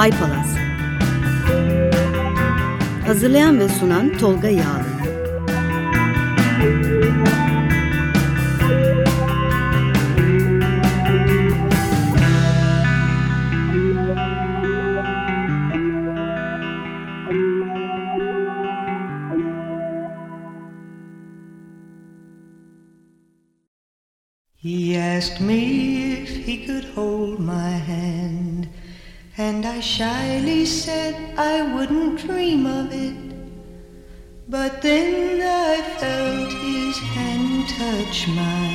Aypalas Hazırlayan ve sunan Tolga Yağlı. Asked me I shyly said I wouldn't dream of it. But then I felt his hand touch mine.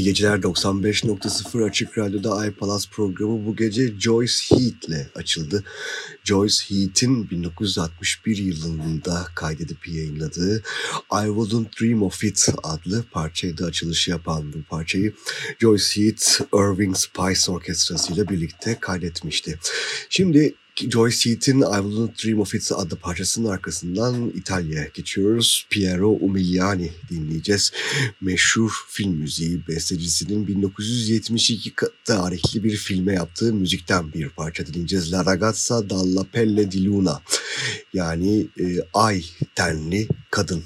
İyi geceler 95.0 Açık Radyo'da iPalas programı bu gece Joyce Heath ile açıldı. Joyce Heath'in 1961 yılında kaydedip yayınladığı I Wouldn't Dream of It adlı parçaydı açılışı yapan bu parçayı Joyce Heath Irving Spice Orkestrası ile birlikte kaydetmişti. Şimdi Joyce Heath'in I Wouldn't Dream of It adlı parçasının arkasından İtalya'ya geçiyoruz. Piero Umiliani dinleyeceğiz. Meşhur film müziği bestecisinin 1972 tarihli bir filme yaptığı müzikten bir parça dinleyeceğiz. La Ragazza dalla Pelle di Luna yani e, Ay Tenli Kadın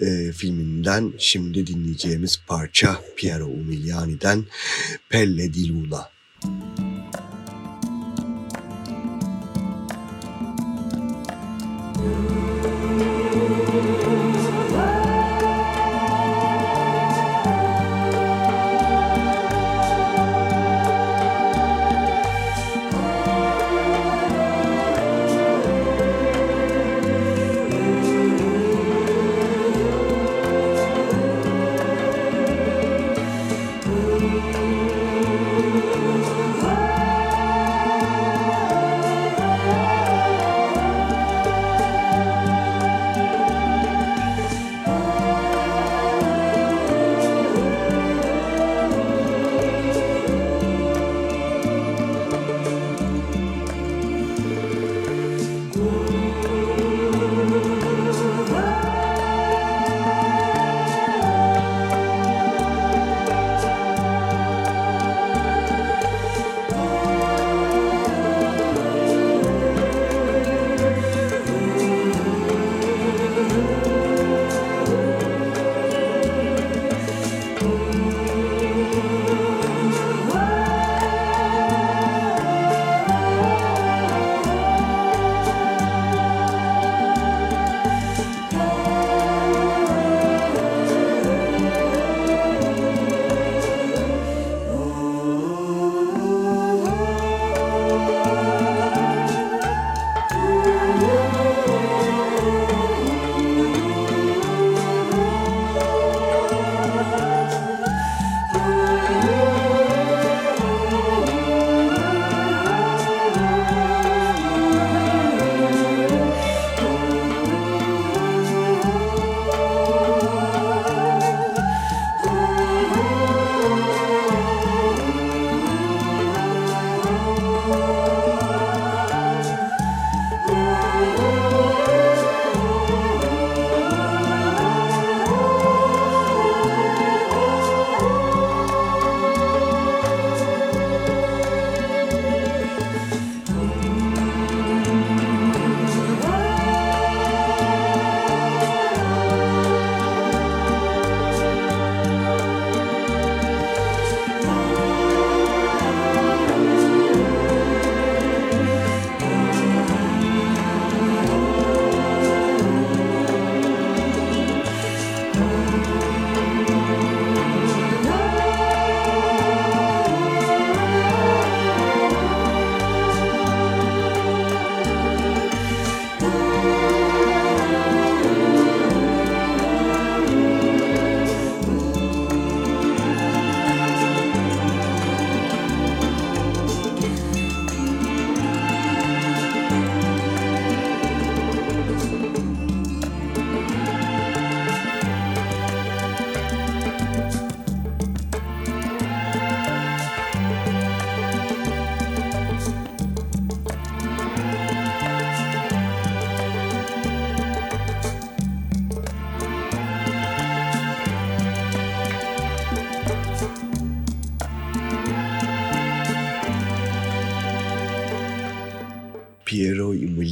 e, filminden şimdi dinleyeceğimiz parça Piero Umiliani'den Pelle di Luna. Müzik you.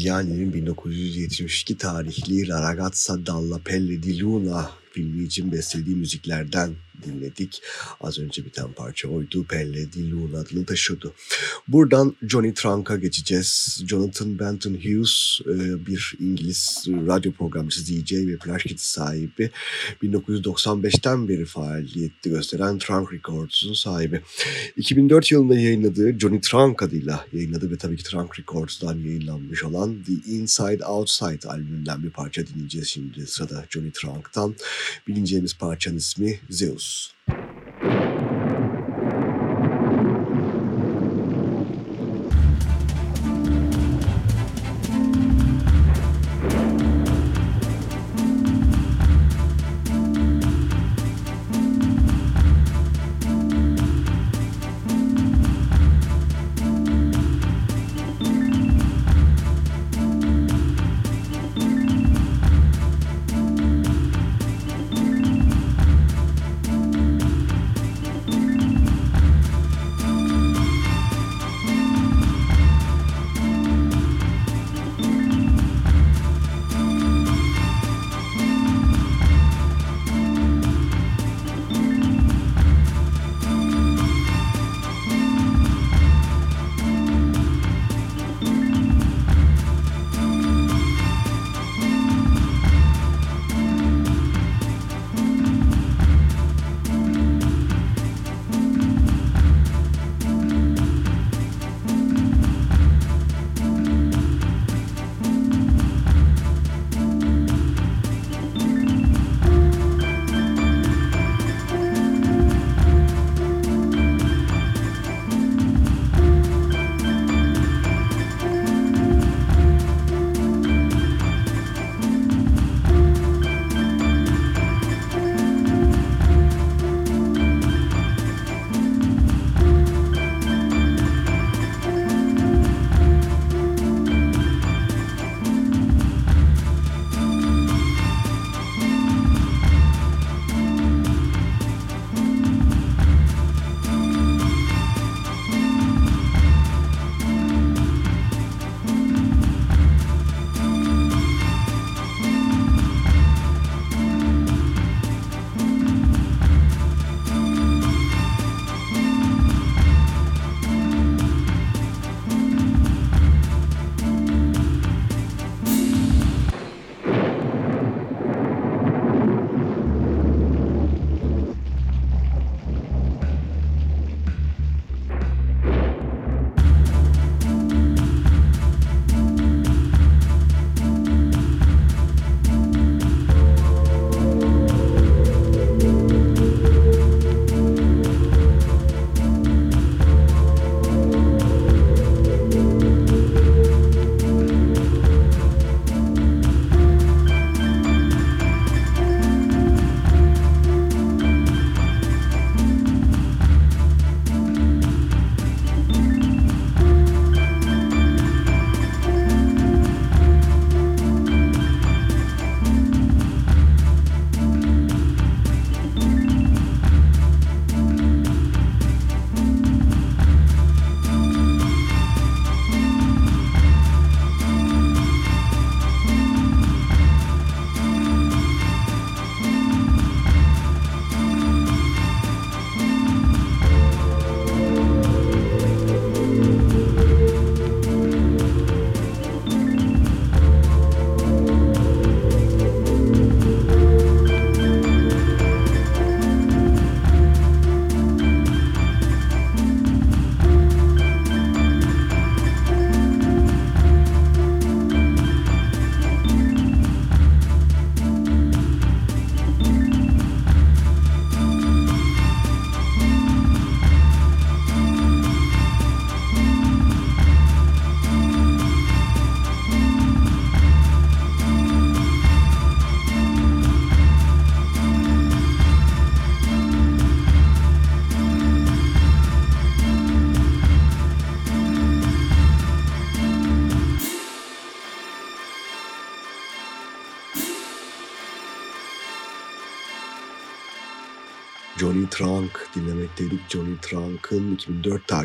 Piero Umiliani'nin 1972 tarihli ragazza dalla pelle di luna filmi için beslediği müziklerden dinledik. Az önce biten parça oydu. Pelle di Luna adını taşıyordu. Buradan Johnny Trunk'a geçeceğiz. Jonathan Benton Hughes e, bir İngiliz radyo programcısı, DJ ve plaj kiti sahibi. 1995'ten beri faaliyette gösteren Trunk Records'un sahibi. 2004 yılında yayınladığı Johnny Trunk adıyla yayınladı ve tabii ki Trunk Records'dan yayınlanmış olan The Inside Outside albümünden bir parça dinleyeceğiz şimdi sırada Johnny Trunk'tan. Bilineceğimiz parçanın ismi Zeus.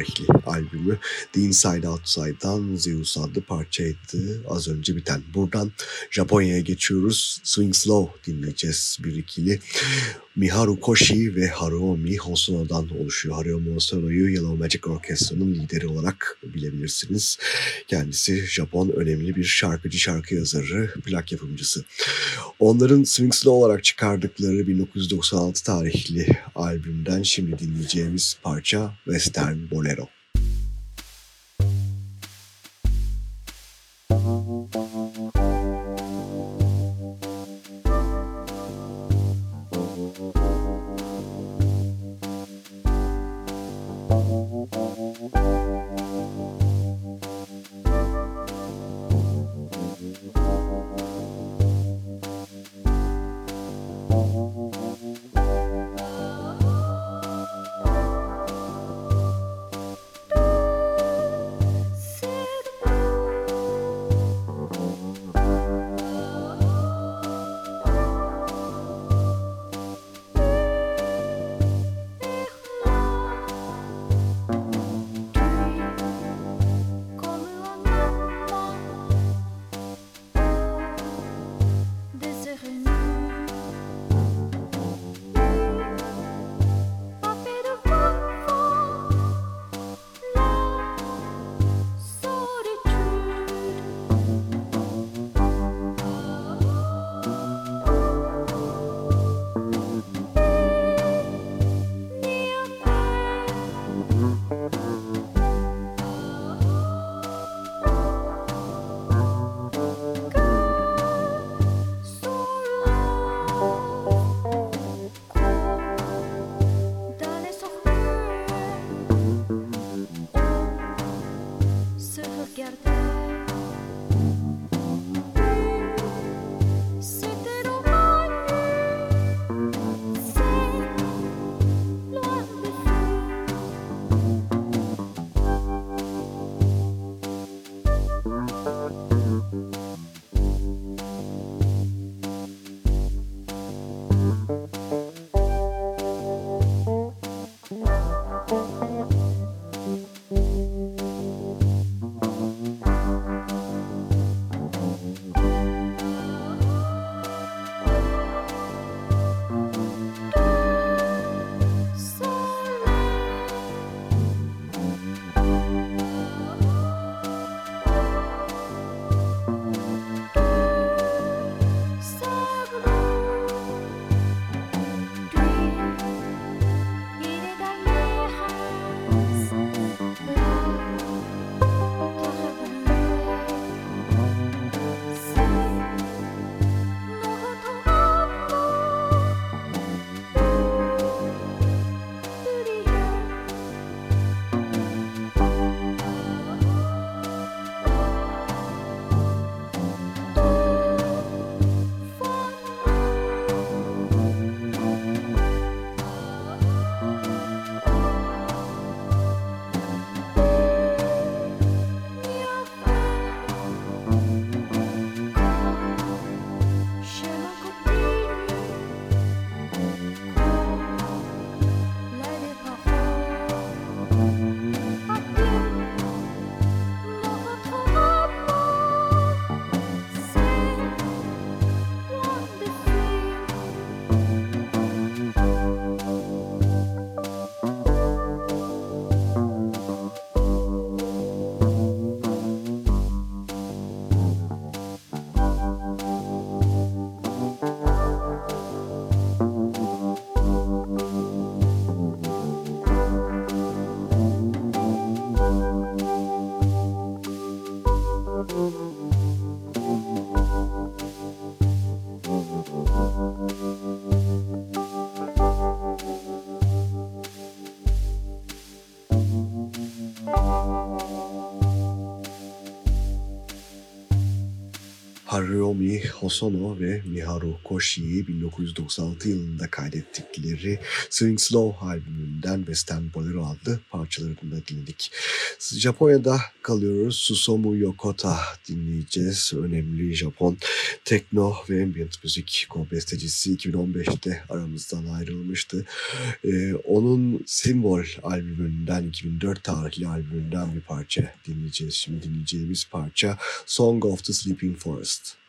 2004 tarihli albümü The Inside Outside'dan Zeus adlı parçaydı az önce biten. Buradan Japonya'ya geçiyoruz. Swing Slow dinleyeceğiz bir ikili. Miharu Koshi ve Haruomi Hosono'dan oluşuyor. Haruomi Hosono'yu Yellow Magic Orchestra'nın lideri olarak bilebilirsiniz. Kendisi Japon önemli bir şarkıcı, şarkı yazarı, plak yapımcısı. Onların Swing Slow olarak çıkardıkları 1996 tarihli albümden şimdi dinleyeceğimiz parça Western Bolero. Ryomi Hosono ve Miharu Koshi'yi 1996 yılında kaydettikleri Swing Slow albümünden Western Bolero adlı parçalarını dinledik. Japonya'da kalıyoruz. Susomu Yokota dinleyeceğiz. Önemli Japon tekno ve ambient müzik bestecisi 2015'te aramızdan ayrılmıştı. Ee, onun Symbol albümünden 2004 tarihli albümünden bir parça dinleyeceğiz. Şimdi dinleyeceğimiz parça Song of the Sleeping Forest.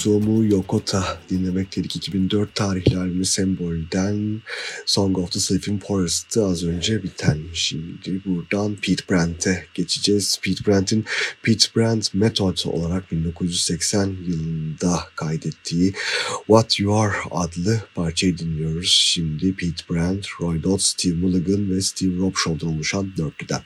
Susumu Yokota dinlemek dedik 2004 tarihli albümü Sembol'den Song of the Sleeping Forest'ı az önce biten. Şimdi buradan Pete Brandt'e geçeceğiz. Pete Brandt'in Pete Brandt Method olarak 1980 yılında kaydettiği What You Are adlı parçayı dinliyoruz. Şimdi Pete Brandt, Roy Dodd, Steve Mulligan ve Steve Robshaw'dan oluşan dörtlüden.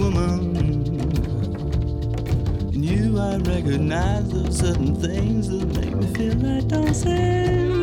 Woman. You I recognize those certain things that make me feel like dancing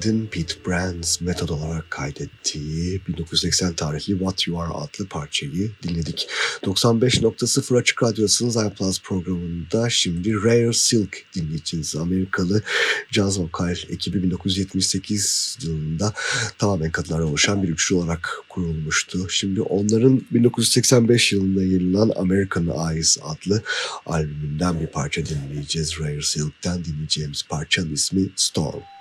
Pete Brand'in Pete Brand's Method olarak kaydettiği 1980 tarihli What You Are adlı parçayı dinledik. 95.0 Açık Radyosu'nun iPlus programında şimdi Rare Silk dinleyeceğiz. Amerikalı caz vokal ekibi 1978 yılında tamamen kadınlardan oluşan bir üçlü olarak kurulmuştu. Şimdi onların 1985 yılında yayınlanan American Eyes adlı albümünden bir parça dinleyeceğiz. Rare Silk'ten dinleyeceğimiz parçanın ismi Storm.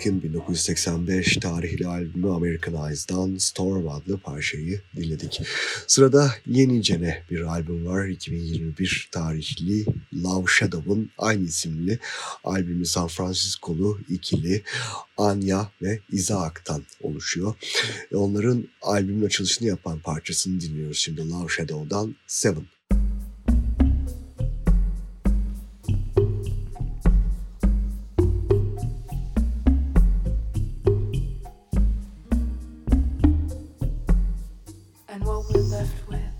Kubrick'in 1985 tarihli albümü Americanized'dan Storm adlı parçayı dinledik. Sırada yenicene bir albüm var. 2021 tarihli Love Shadow'un aynı isimli albümü San Francisco'lu ikili Anya ve Isaac'tan oluşuyor. Onların albümün açılışını yapan parçasını dinliyoruz şimdi Love Shadow'dan Seven. and what we're left with.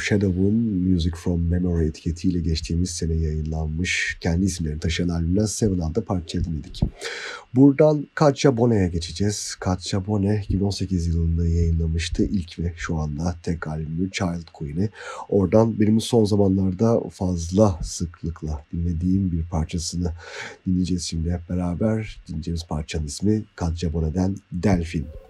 of Shadow'un Music From Memory etiketiyle geçtiğimiz sene yayınlanmış kendi isimlerini taşıyan albümden Seven adlı parça dinledik. Buradan Katja Bone'ye geçeceğiz. Katja Bone 2018 yılında yayınlamıştı ilk ve şu anda tek albümü Child Queen'i. Oradan benim son zamanlarda fazla sıklıkla dinlediğim bir parçasını dinleyeceğiz şimdi hep beraber. Dinleyeceğimiz parçanın ismi Katja Bone'den Delfin. Delfin.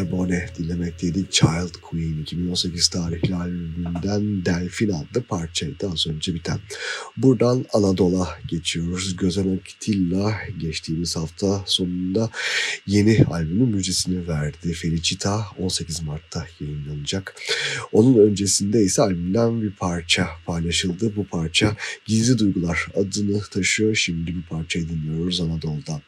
Nadia Bonet dinlemekteydik. Child Queen 2018 tarihli albümünden Delfin adlı parçaydı az önce biten. Buradan Anadolu'a geçiyoruz. Gözen Akitilla geçtiğimiz hafta sonunda yeni albümün müjdesini verdi. Felicita 18 Mart'ta yayınlanacak. Onun öncesinde ise albümden bir parça paylaşıldı. Bu parça Gizli Duygular adını taşıyor. Şimdi bu parçayı dinliyoruz Anadolu'dan.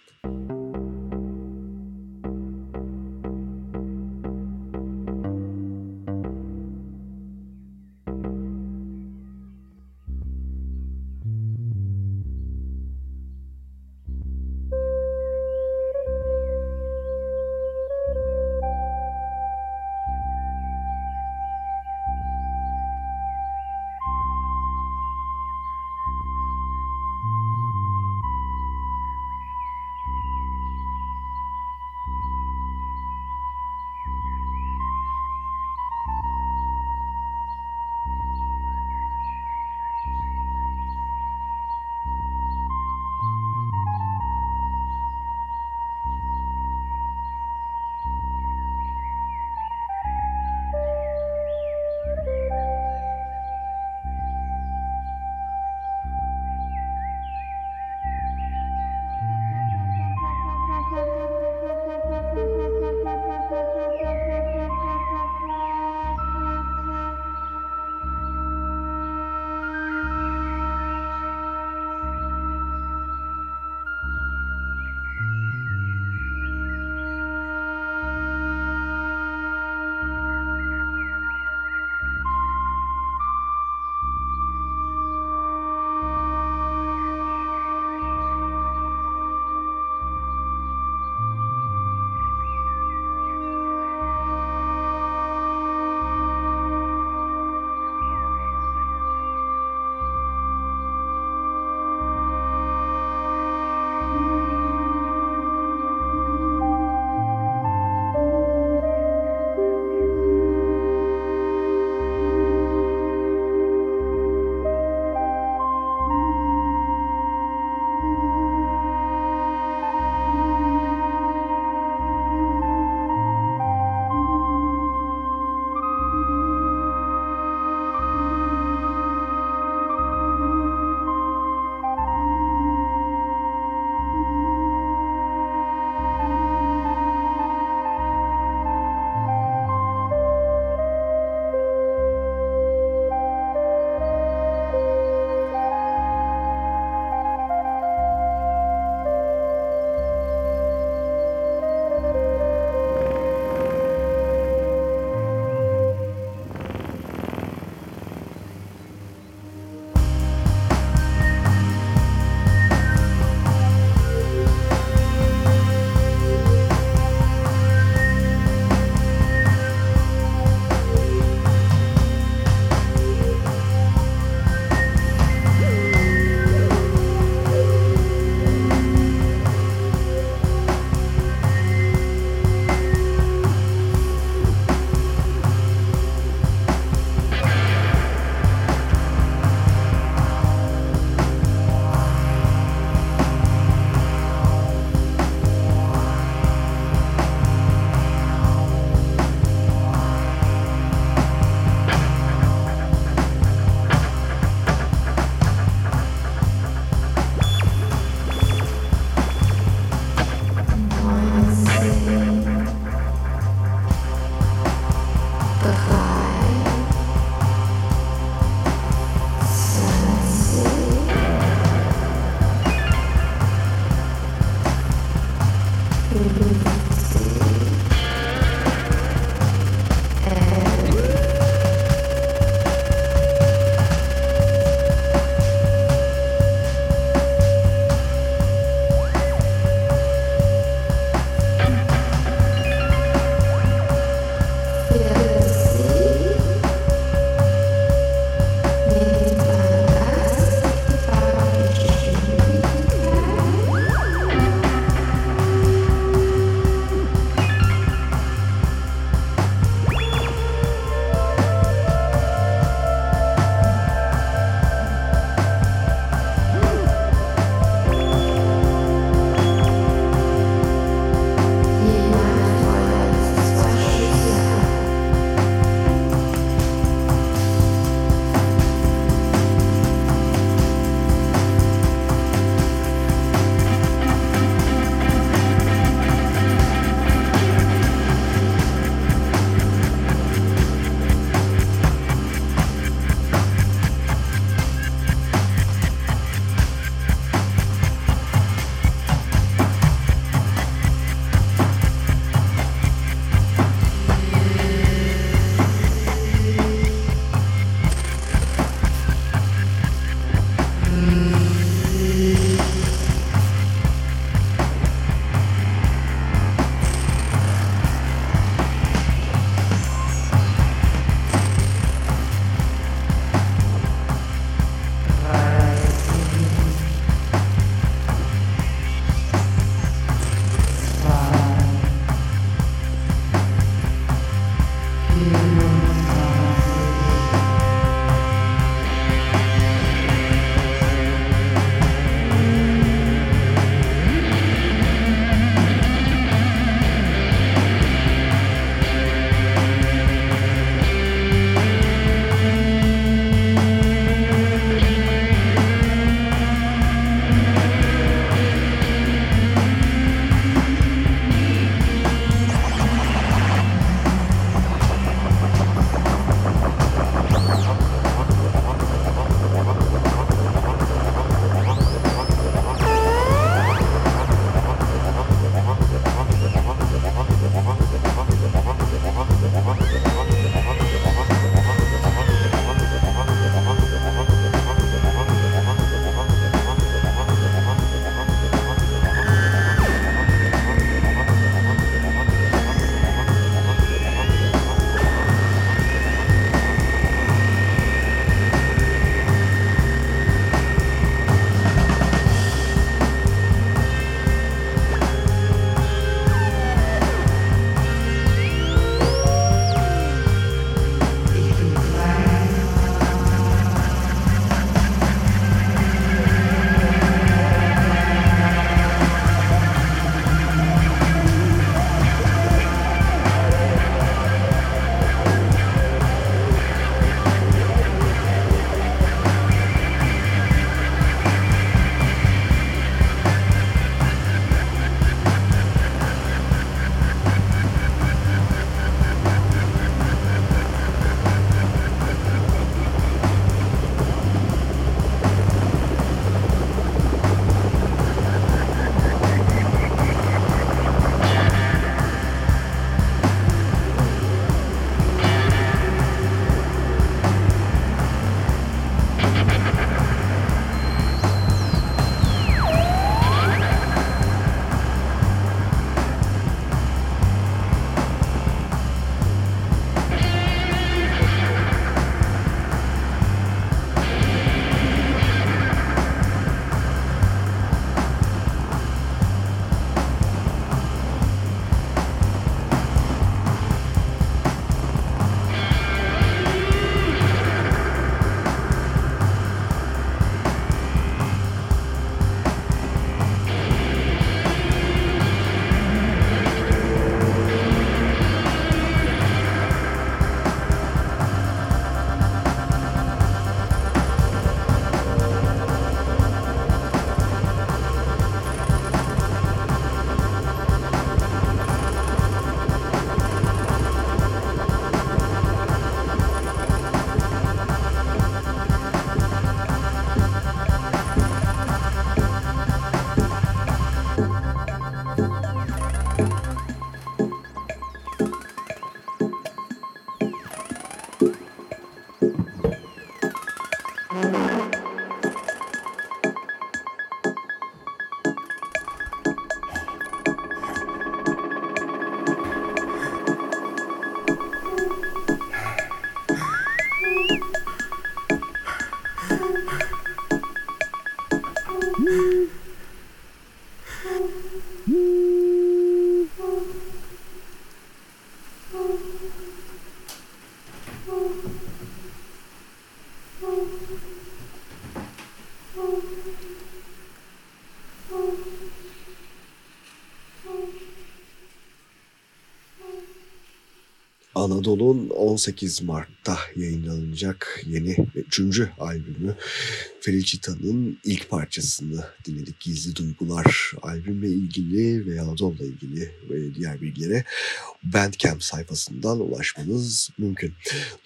Anadolu'nun 18 Mart'ta yayınlanacak yeni üçüncü albümü Felicita'nın ilk parçasını dinledik. Gizli Duygular albümle ilgili ve Anadolu'la ilgili ve diğer bilgilere Bandcamp sayfasından ulaşmanız mümkün.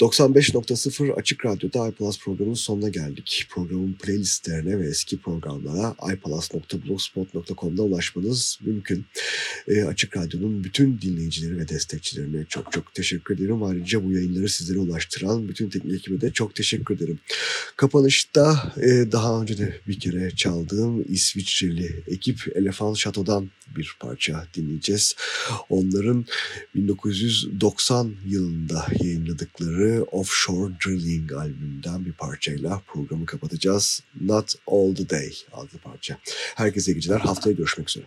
95.0 Açık Radyo'da iPlus programının sonuna geldik. Programın playlistlerine ve eski programlara iPlus.blogspot.com'da ulaşmanız mümkün. E, Açık Radyo'nun bütün dinleyicileri ve destekçilerine çok çok teşekkür ederim. Ayrıca bu yayınları sizlere ulaştıran bütün teknik ekibe de çok teşekkür ederim. Kapanışta e, daha önce de bir kere çaldığım İsviçreli ekip Elefant Chateau'dan bir parça dinleyeceğiz. Onların 1990 yılında yayınladıkları Offshore Drilling albümünden bir parçayla programı kapatacağız. Not All The Day adlı parça. Herkese iyi geceler. Haftaya görüşmek üzere.